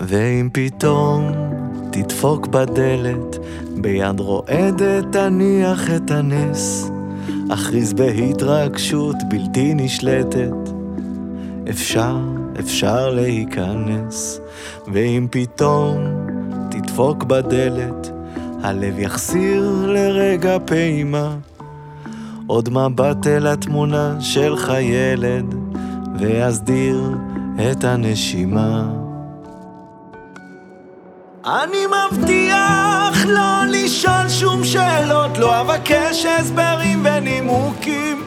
ואם פתאום תדפוק בדלת, ביד רועדת תניח את הנס, אכריז בהתרגשות בלתי נשלטת, אפשר, אפשר להיכנס, ואם פתאום תדפוק בדלת, הלב יחסיר לרגע פעימה, עוד מבט אל התמונה שלך ילד, ויסדיר את הנשימה. אני מבטיח לא לשאול שום שאלות, לא אבקש הסברים ונימוקים,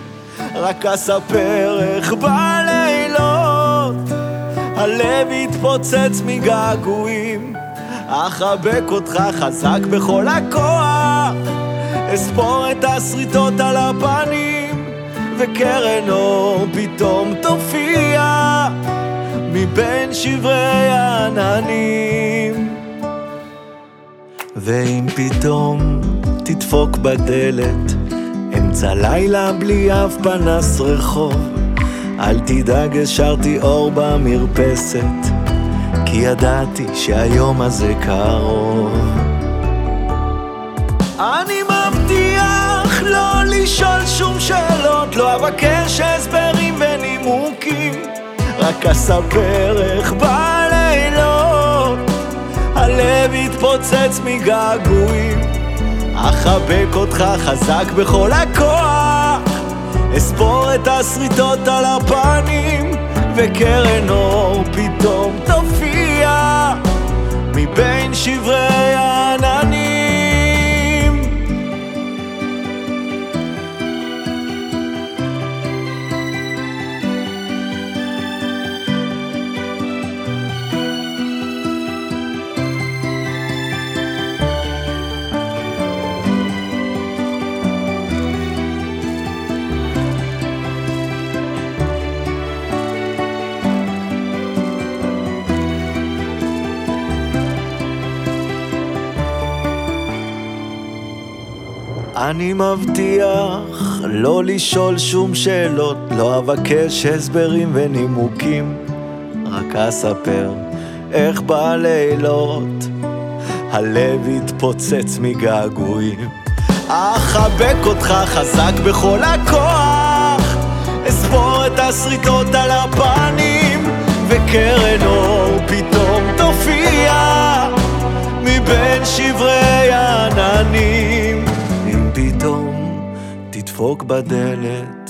רק אספר איך בלילות הלב יתפוצץ מגעגועים, אחבק אותך חזק בכל הכוח, אספור את השריטות על הפנים, וקרן אור פתאום תופיע מבין שברי העננים. ואם פתאום תדפוק בדלת, אמצע לילה בלי אף פנס רחוב, אל תדאג, השארתי אור במרפסת, כי ידעתי שהיום הזה קרוב. אני מבטיח לא לשאול שום שאלות, לא אבקש הסברים ונימוקים, רק אספר איך בלילות הלב יתפוצץ מגעגועים, אחבק אותך חזק בכל הכוח, אספור את השריטות על הפנים, וקרן אור פתאום תופיע. מבין שברי אני מבטיח לא לשאול שום שאלות, לא אבקש הסברים ונימוקים, רק אספר איך בלילות הלב יתפוצץ מגעגועים. אחבק אותך חזק בכל הכוח, אספור את השריטות על הפנים, וקרן אור פתאום תופיע מבין שברי תדפוק בדלת